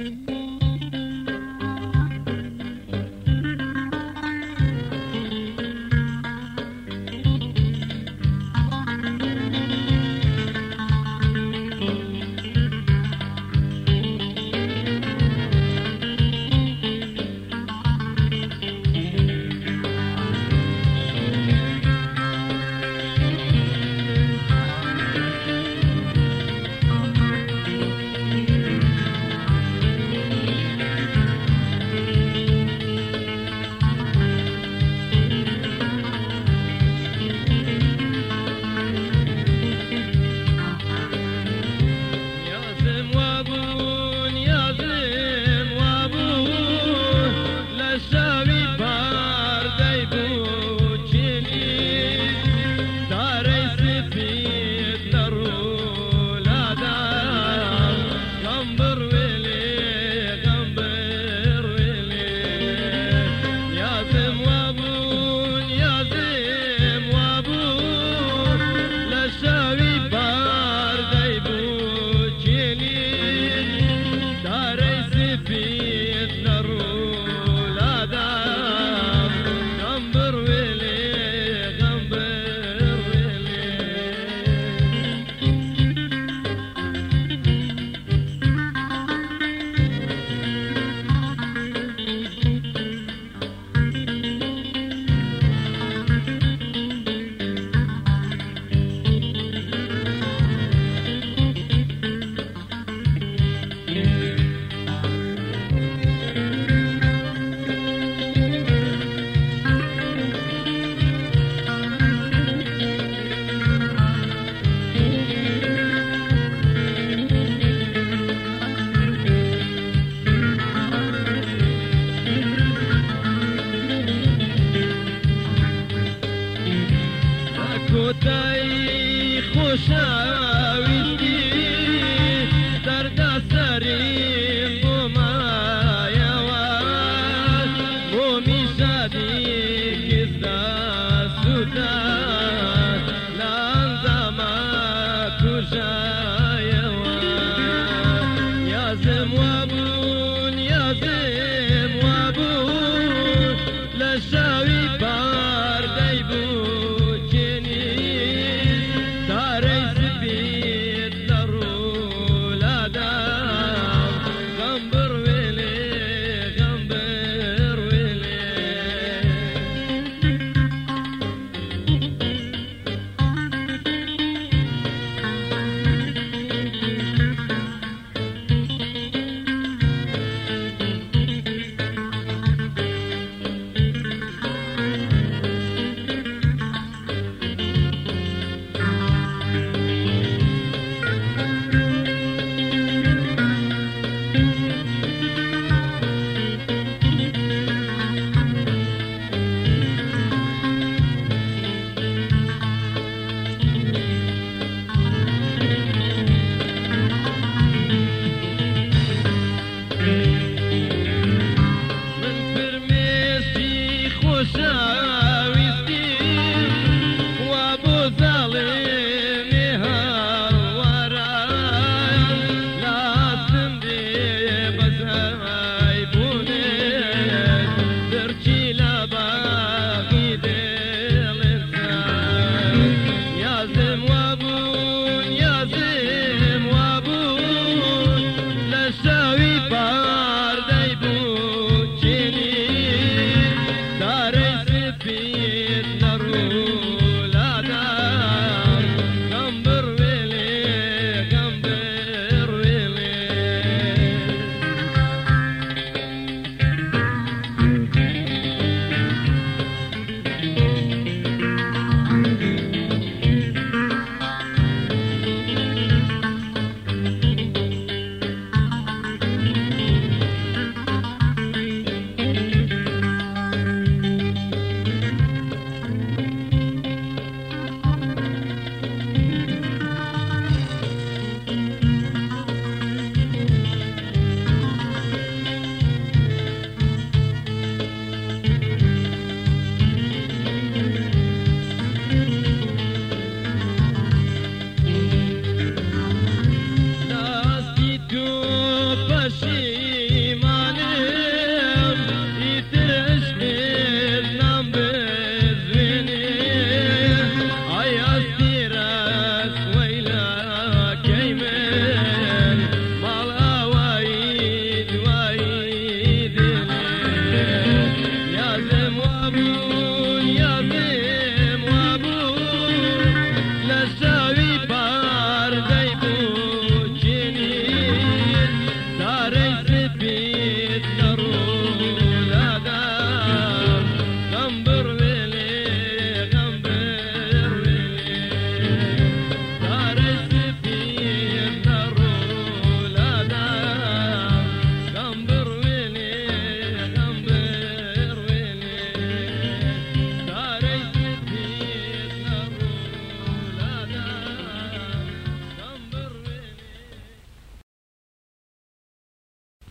Mm-hmm.